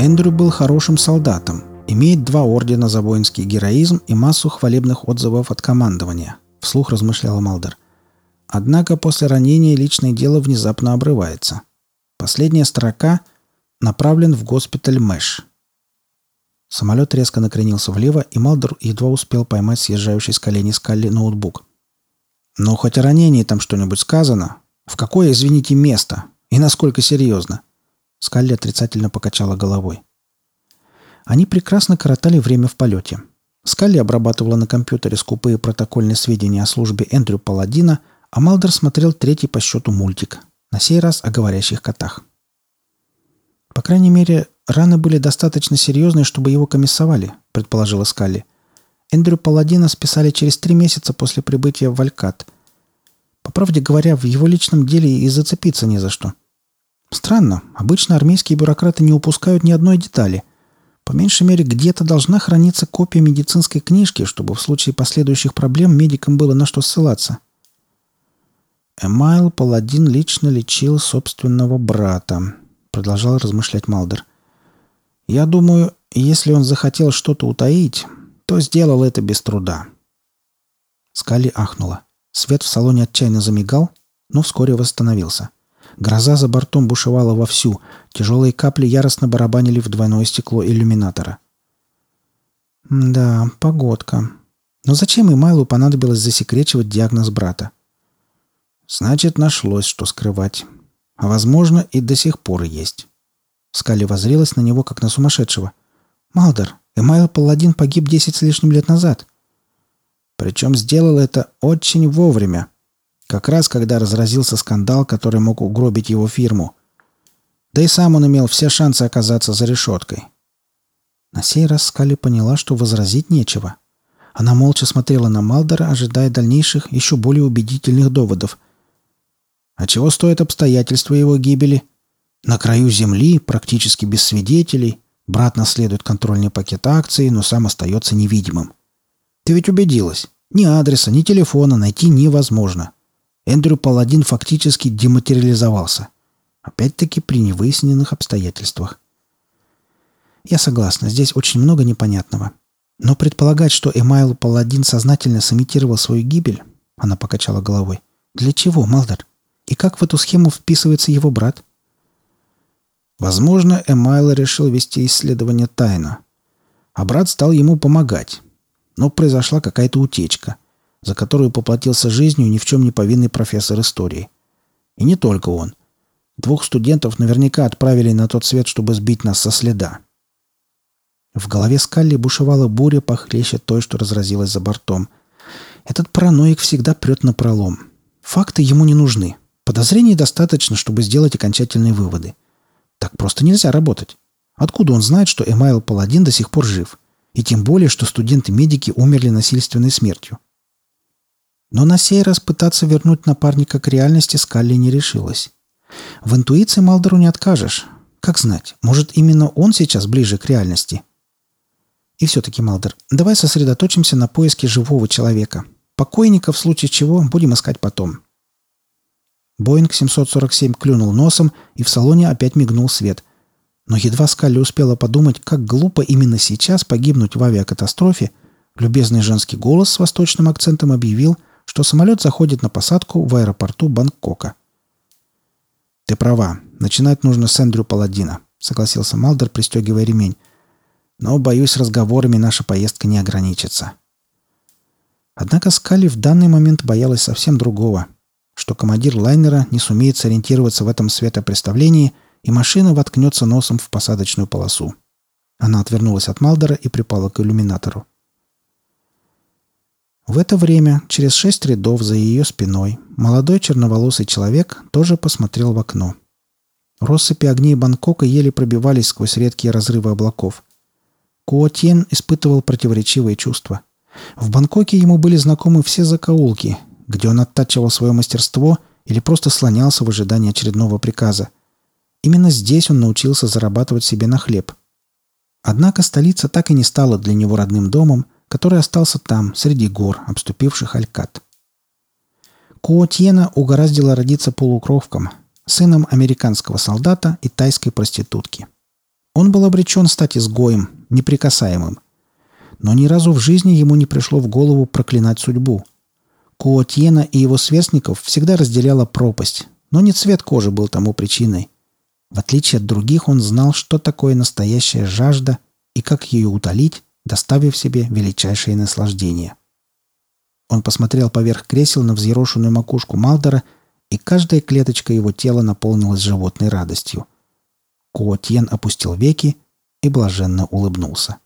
Эндрю был хорошим солдатом, имеет два ордена за воинский героизм и массу хвалебных отзывов от командования, вслух размышлял Малдер. Однако после ранения личное дело внезапно обрывается. Последняя строка «Направлен в госпиталь Мэш». Самолет резко накренился влево, и Малдер едва успел поймать съезжающий с колени Скалли ноутбук. «Ну, хоть о ранении там что-нибудь сказано? В какое, извините, место? И насколько серьезно?» Скалли отрицательно покачала головой. Они прекрасно коротали время в полете. Скалли обрабатывала на компьютере скупые протокольные сведения о службе Эндрю Паладина, а Малдер смотрел третий по счету мультик, на сей раз о говорящих котах. «По крайней мере, раны были достаточно серьезные, чтобы его комиссовали», — предположила Скалли. Эндрю Паладина списали через три месяца после прибытия в Валькат. По правде говоря, в его личном деле и зацепиться не за что. Странно, обычно армейские бюрократы не упускают ни одной детали. По меньшей мере, где-то должна храниться копия медицинской книжки, чтобы в случае последующих проблем медикам было на что ссылаться. Эмайл Паладин лично лечил собственного брата, продолжал размышлять Малдер. Я думаю, если он захотел что-то утаить, то сделал это без труда. Скали ахнула. Свет в салоне отчаянно замигал, но вскоре восстановился. Гроза за бортом бушевала вовсю. Тяжелые капли яростно барабанили в двойное стекло иллюминатора. «Да, погодка. Но зачем Имайлу понадобилось засекречивать диагноз брата?» «Значит, нашлось, что скрывать. А, возможно, и до сих пор есть». Скали возрилась на него, как на сумасшедшего. «Малдер, Эмайл Паладин погиб десять с лишним лет назад. Причем сделал это очень вовремя. Как раз когда разразился скандал, который мог угробить его фирму. Да и сам он имел все шансы оказаться за решеткой. На сей раз Скали поняла, что возразить нечего. Она молча смотрела на Малдера, ожидая дальнейших, еще более убедительных доводов. А чего стоят обстоятельства его гибели? На краю земли, практически без свидетелей, Брат наследует контрольный пакет акций, но сам остается невидимым. Ты ведь убедилась. Ни адреса, ни телефона найти невозможно. Эндрю Паладин фактически дематериализовался. Опять-таки при невыясненных обстоятельствах. Я согласна, здесь очень много непонятного. Но предполагать, что Эмайл Паладин сознательно сымитировал свою гибель, она покачала головой. Для чего, Малдер? И как в эту схему вписывается его брат? Возможно, Эмайло решил вести исследование тайно. А брат стал ему помогать. Но произошла какая-то утечка, за которую поплатился жизнью ни в чем не повинный профессор истории. И не только он. Двух студентов наверняка отправили на тот свет, чтобы сбить нас со следа. В голове Скалли бушевала буря похлеще той, что разразилась за бортом. Этот параноик всегда прет на пролом. Факты ему не нужны. Подозрений достаточно, чтобы сделать окончательные выводы. Так просто нельзя работать. Откуда он знает, что Эмайл Паладин до сих пор жив? И тем более, что студенты-медики умерли насильственной смертью. Но на сей раз пытаться вернуть напарника к реальности Скалли не решилась. В интуиции Малдеру не откажешь. Как знать, может, именно он сейчас ближе к реальности? И все-таки, Малдер, давай сосредоточимся на поиске живого человека. Покойника, в случае чего, будем искать потом. Боинг 747 клюнул носом, и в салоне опять мигнул свет. Но едва Скалли успела подумать, как глупо именно сейчас погибнуть в авиакатастрофе, любезный женский голос с восточным акцентом объявил, что самолет заходит на посадку в аэропорту Бангкока. «Ты права. Начинать нужно с Эндрю Паладина», — согласился Малдер, пристегивая ремень. «Но, боюсь, разговорами наша поездка не ограничится». Однако Скали в данный момент боялась совсем другого — что командир лайнера не сумеет сориентироваться в этом светопреставлении, и машина воткнется носом в посадочную полосу. Она отвернулась от Малдера и припала к иллюминатору. В это время, через шесть рядов за ее спиной, молодой черноволосый человек тоже посмотрел в окно. Россыпи огней Бангкока еле пробивались сквозь редкие разрывы облаков. Куотьен испытывал противоречивые чувства. В Бангкоке ему были знакомы все закоулки, где он оттачивал свое мастерство или просто слонялся в ожидании очередного приказа. Именно здесь он научился зарабатывать себе на хлеб. Однако столица так и не стала для него родным домом, который остался там, среди гор, обступивших Алькат. Куотьена угораздило родиться полукровком, сыном американского солдата и тайской проститутки. Он был обречен стать изгоем, неприкасаемым. Но ни разу в жизни ему не пришло в голову проклинать судьбу. Куотьена и его сверстников всегда разделяла пропасть, но не цвет кожи был тому причиной. В отличие от других, он знал, что такое настоящая жажда и как ее утолить, доставив себе величайшее наслаждение. Он посмотрел поверх кресел на взъерошенную макушку Малдера, и каждая клеточка его тела наполнилась животной радостью. Куотьен опустил веки и блаженно улыбнулся.